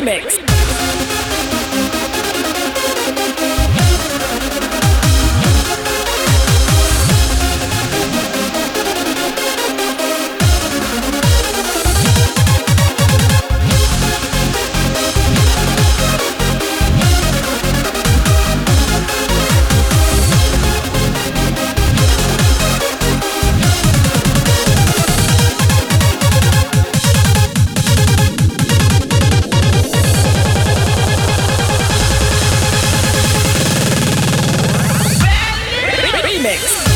Remix. mix.